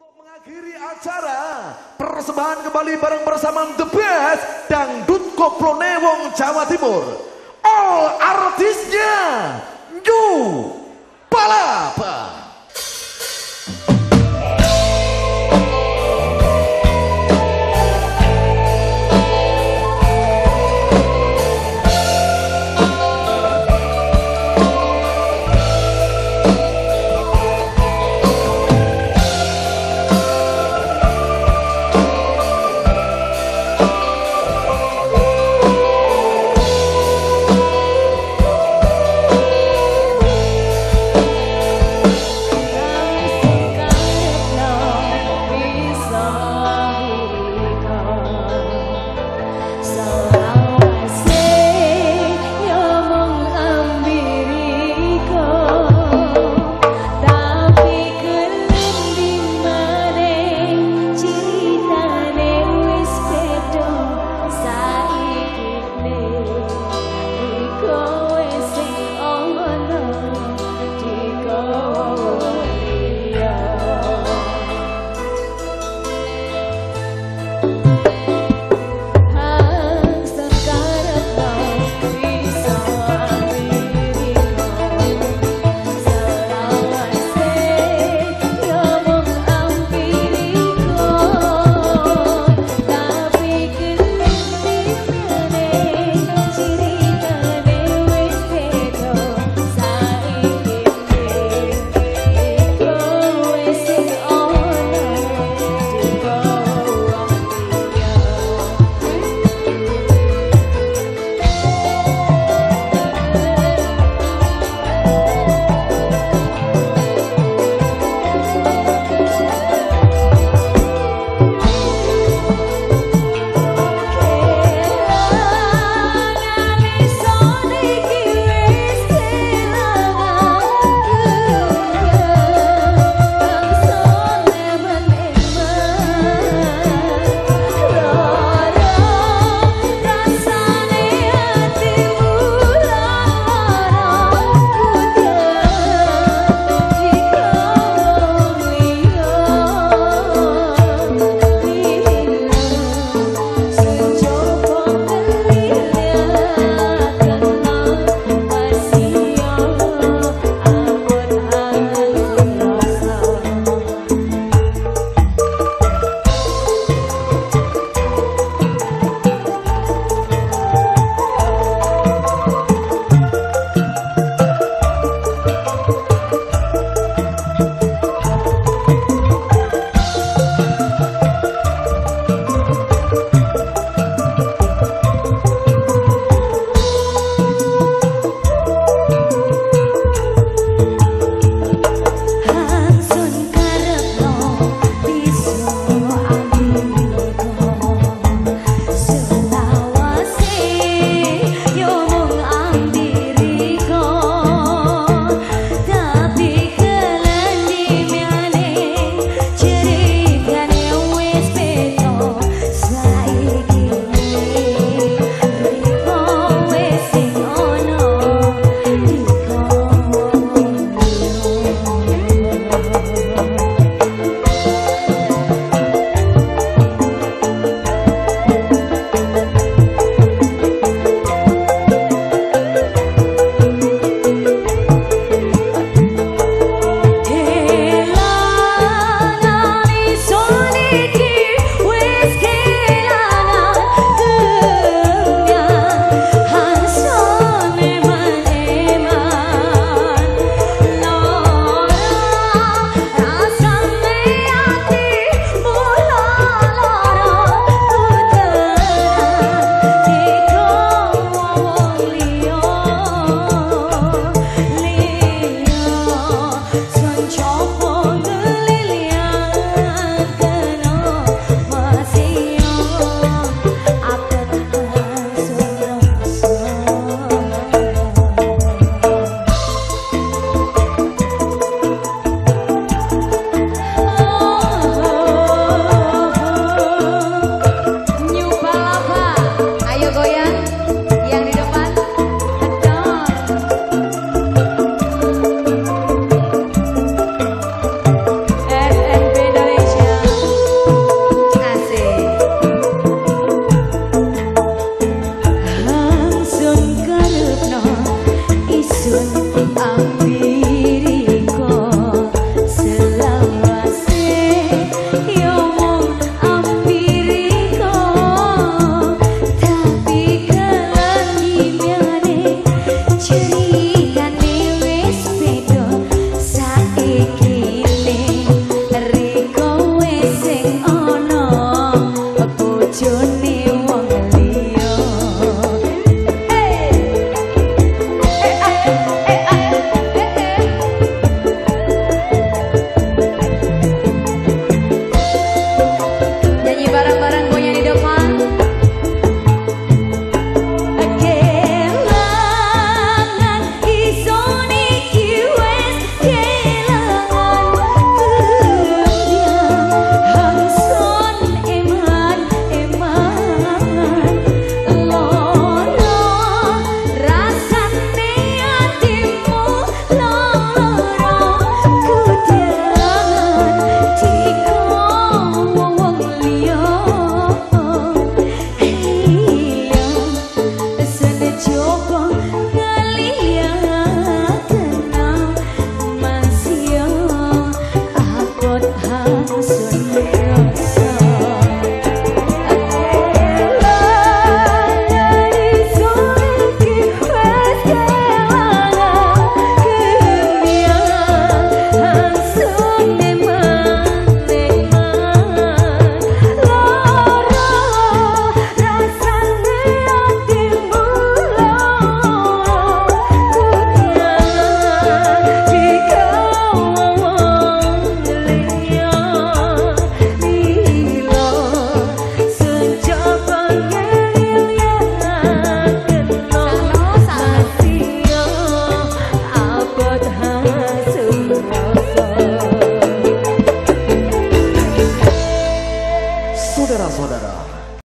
Untuk mengakhiri acara, persembahan kembali bareng bersama The Best Dangdut Koplo Newong Jawa Timur. All artisnya, New